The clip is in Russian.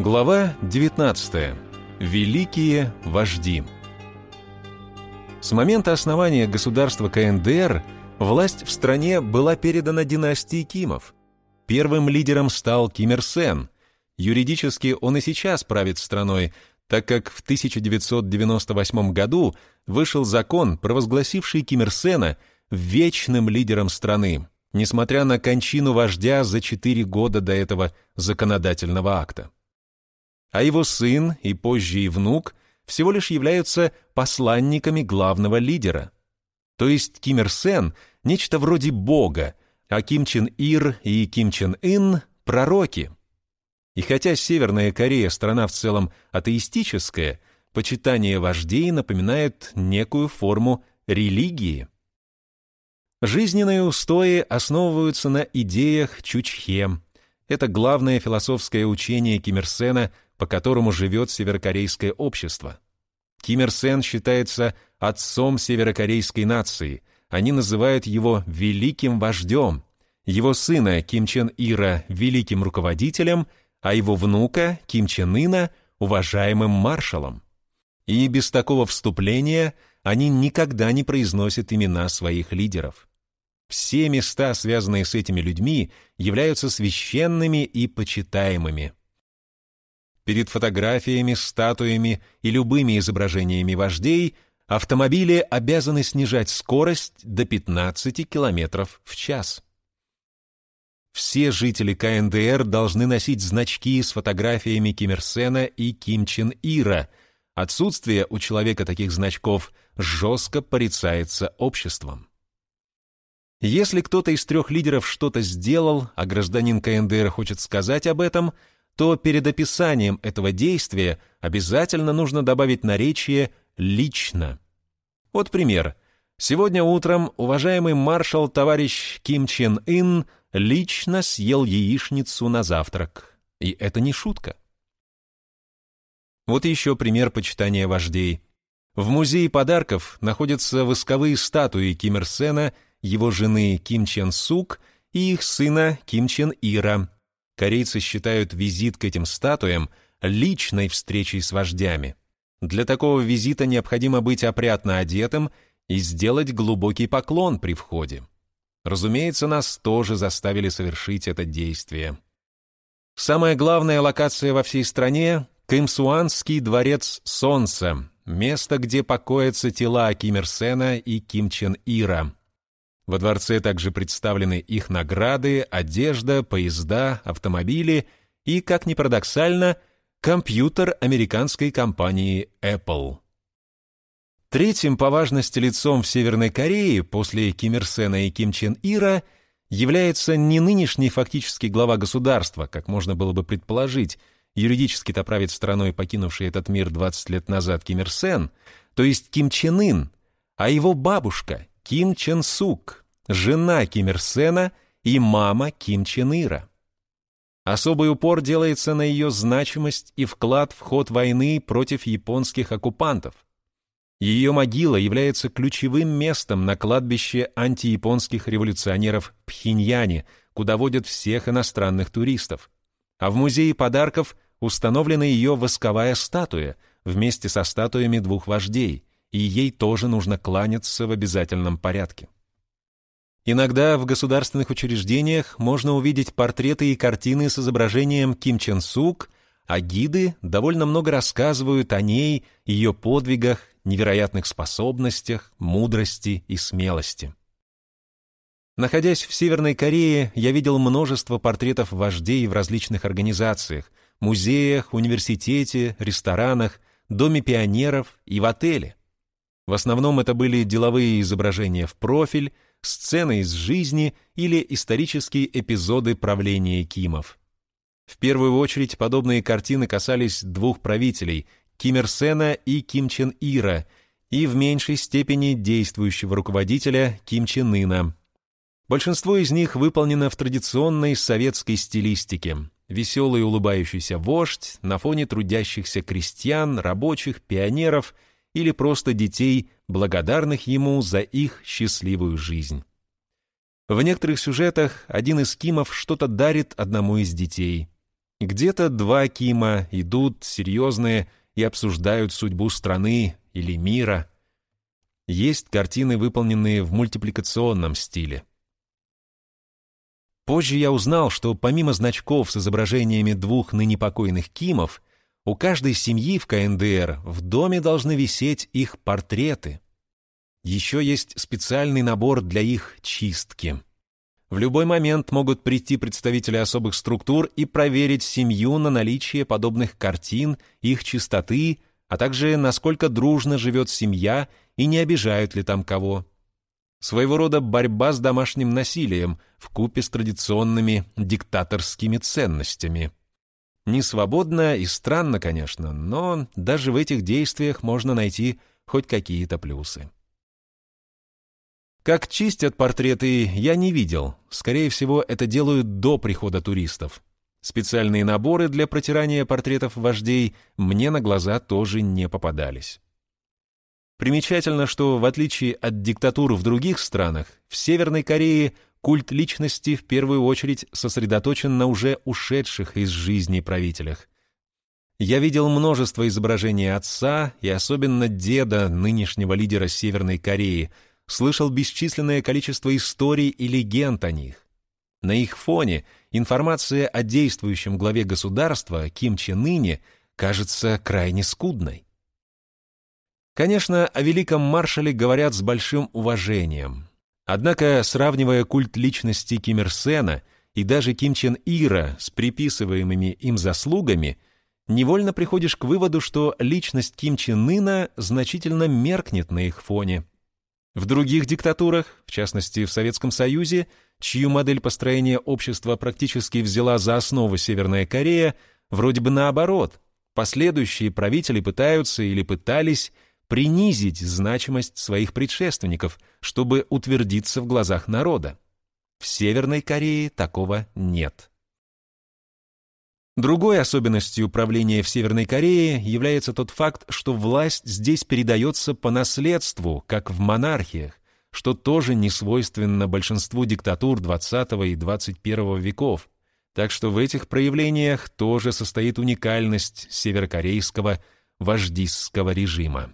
Глава 19. Великие вожди. С момента основания государства КНДР власть в стране была передана династии Кимов. Первым лидером стал Ким Ир Сен. Юридически он и сейчас правит страной, так как в 1998 году вышел закон, провозгласивший Ким Ир Сена вечным лидером страны, несмотря на кончину вождя за четыре года до этого законодательного акта а его сын и позже и внук всего лишь являются посланниками главного лидера. То есть Ким Ир Сен – нечто вроде бога, а Ким Чен Ир и Ким Чен Ын – пророки. И хотя Северная Корея – страна в целом атеистическая, почитание вождей напоминает некую форму религии. Жизненные устои основываются на идеях Чучхе. Это главное философское учение Ким Ир Сена – по которому живет северокорейское общество. Ким Ир Сен считается отцом северокорейской нации. Они называют его великим вождем, его сына Ким Чен Ира великим руководителем, а его внука Ким Чен Ына уважаемым маршалом. И без такого вступления они никогда не произносят имена своих лидеров. Все места, связанные с этими людьми, являются священными и почитаемыми. Перед фотографиями, статуями и любыми изображениями вождей автомобили обязаны снижать скорость до 15 км в час. Все жители КНДР должны носить значки с фотографиями Ким Ир Сена и Ким Чен Ира. Отсутствие у человека таких значков жестко порицается обществом. Если кто-то из трех лидеров что-то сделал, а гражданин КНДР хочет сказать об этом – то перед описанием этого действия обязательно нужно добавить наречие «лично». Вот пример. Сегодня утром уважаемый маршал товарищ Ким Чен Ын лично съел яичницу на завтрак. И это не шутка. Вот еще пример почитания вождей. В музее подарков находятся восковые статуи Ким Ир Сена, его жены Ким Чен Сук и их сына Ким Чен Ира, Корейцы считают визит к этим статуям личной встречей с вождями. Для такого визита необходимо быть опрятно одетым и сделать глубокий поклон при входе. Разумеется, нас тоже заставили совершить это действие. Самая главная локация во всей стране — Кымсуанский дворец Солнца, место, где покоятся тела Ким Ир Сена и Ким Чен Ира. Во дворце также представлены их награды, одежда, поезда, автомобили и, как ни парадоксально, компьютер американской компании Apple. Третьим по важности лицом в Северной Корее после Ким Ир Сена и Ким Чен Ира является не нынешний фактически глава государства, как можно было бы предположить, юридически-то правит страной, покинувший этот мир 20 лет назад Ким Ир Сен, то есть Ким Чен Ын, а его бабушка Ким Чен Сук, жена Ким Ир Сена и мама Ким Чен Ира. Особый упор делается на ее значимость и вклад в ход войны против японских оккупантов. Ее могила является ключевым местом на кладбище антияпонских революционеров в Пхеньяне, куда водят всех иностранных туристов. А в музее подарков установлена ее восковая статуя вместе со статуями двух вождей, и ей тоже нужно кланяться в обязательном порядке. Иногда в государственных учреждениях можно увидеть портреты и картины с изображением Ким Чен Сук, а гиды довольно много рассказывают о ней, ее подвигах, невероятных способностях, мудрости и смелости. Находясь в Северной Корее, я видел множество портретов вождей в различных организациях, музеях, университете, ресторанах, доме пионеров и в отеле. В основном это были деловые изображения в профиль, сцены из жизни или исторические эпизоды правления Кимов. В первую очередь подобные картины касались двух правителей – Ким Ир Сена и Ким Чен Ира, и в меньшей степени действующего руководителя Ким Чен Ына. Большинство из них выполнено в традиционной советской стилистике. Веселый улыбающийся вождь на фоне трудящихся крестьян, рабочих, пионеров – или просто детей, благодарных ему за их счастливую жизнь. В некоторых сюжетах один из Кимов что-то дарит одному из детей. Где-то два Кима идут серьезные и обсуждают судьбу страны или мира. Есть картины, выполненные в мультипликационном стиле. Позже я узнал, что помимо значков с изображениями двух ныне покойных Кимов, у каждой семьи в КНДР в доме должны висеть их портреты. Еще есть специальный набор для их чистки. В любой момент могут прийти представители особых структур и проверить семью на наличие подобных картин, их чистоты, а также насколько дружно живет семья и не обижают ли там кого. Своего рода борьба с домашним насилием в купе с традиционными диктаторскими ценностями. Не свободно и странно, конечно, но даже в этих действиях можно найти хоть какие-то плюсы. Как чистят портреты, я не видел. Скорее всего, это делают до прихода туристов. Специальные наборы для протирания портретов вождей мне на глаза тоже не попадались. Примечательно, что в отличие от диктатур в других странах, в Северной Корее культ личности в первую очередь сосредоточен на уже ушедших из жизни правителях. Я видел множество изображений отца и особенно деда нынешнего лидера Северной Кореи, слышал бесчисленное количество историй и легенд о них. На их фоне информация о действующем главе государства Ким Чен Ыне кажется крайне скудной. Конечно, о великом маршале говорят с большим уважением. Однако, сравнивая культ личности Ким Ир Сена и даже Ким Чен Ира с приписываемыми им заслугами, невольно приходишь к выводу, что личность Ким Чен Ына значительно меркнет на их фоне. В других диктатурах, в частности в Советском Союзе, чью модель построения общества практически взяла за основу Северная Корея, вроде бы наоборот. Последующие правители пытаются или пытались принизить значимость своих предшественников, чтобы утвердиться в глазах народа. В Северной Корее такого нет. Другой особенностью правления в Северной Корее является тот факт, что власть здесь передается по наследству, как в монархиях, что тоже не свойственно большинству диктатур XX и XXI веков. Так что в этих проявлениях тоже состоит уникальность северокорейского вождистского режима.